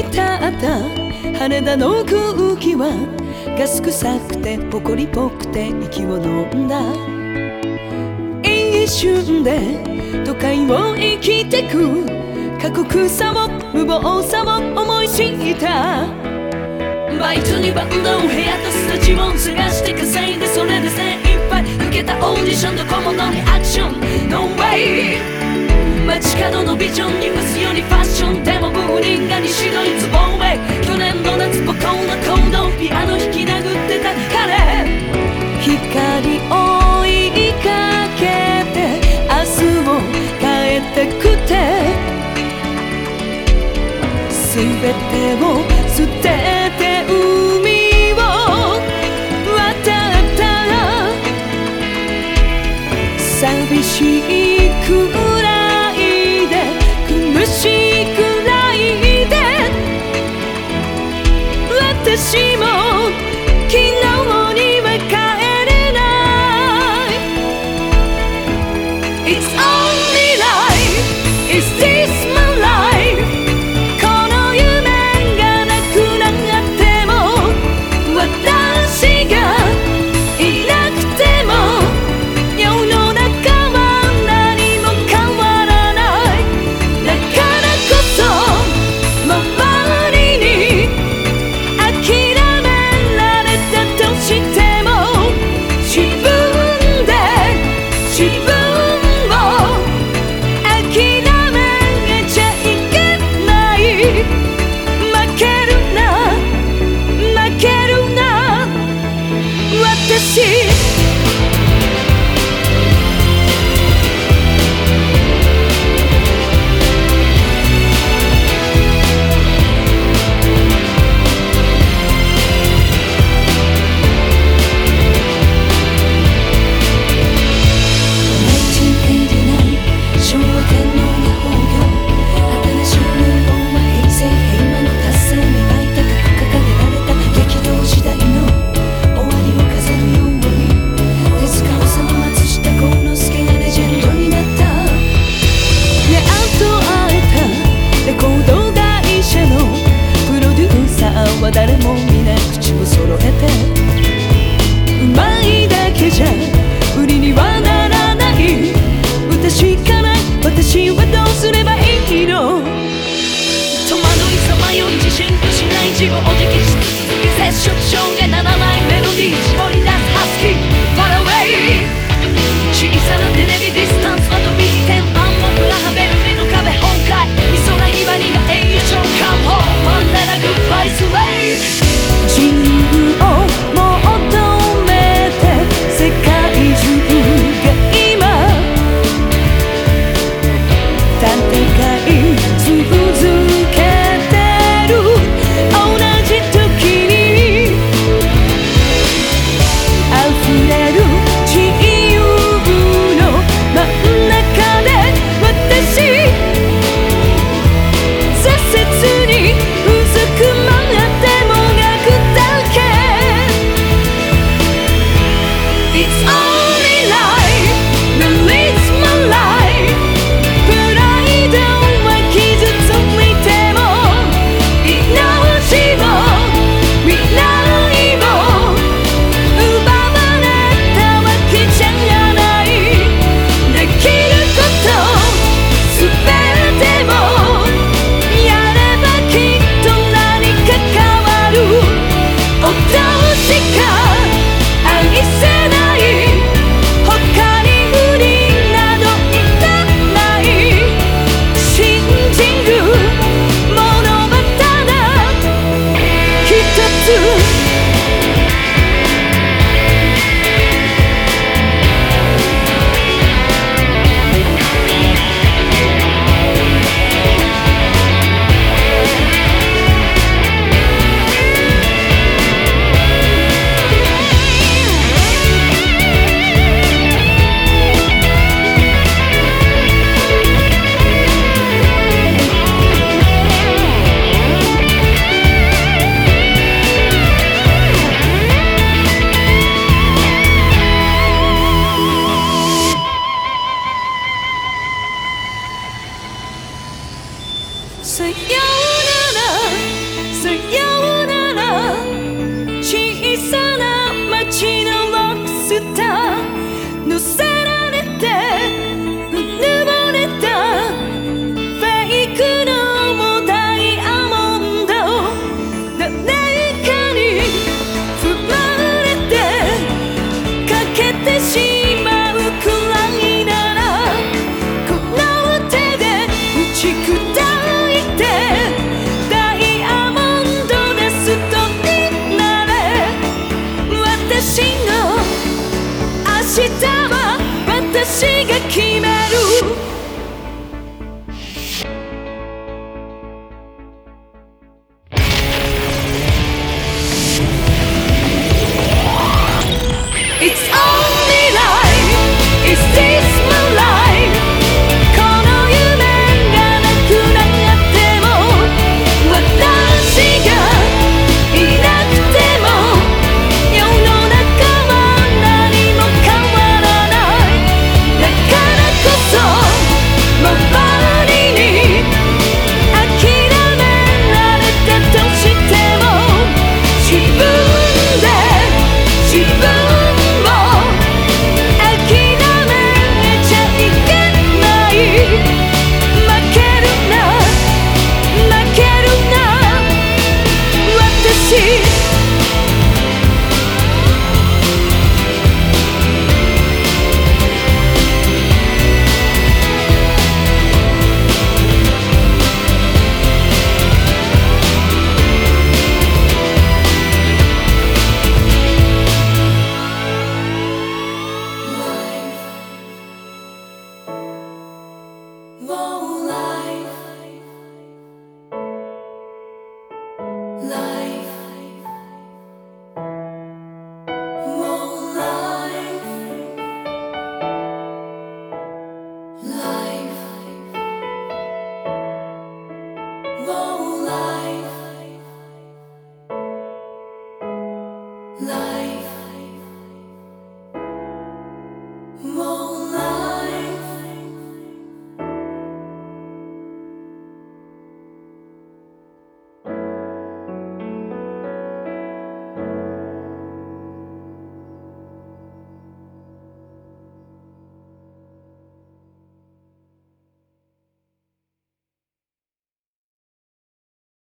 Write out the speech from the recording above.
った羽田の空気はガス臭くて埃っぽくて息を飲んだ。一瞬で都会を生きてく過酷さも無謀さも思い知った。バイトにバンドを部屋とスタジオ探して稼いでそれで精一杯受けたオーディションどこものにアクション。No way 街角のビジョンに薄ようにファッションでもブーリンが西ドイツボンベ去年の夏ボコンの行動ピアノ弾き殴ってた彼。光追いかけて明日を変えてくて。全てを捨てて海を渡ったら寂しいく私も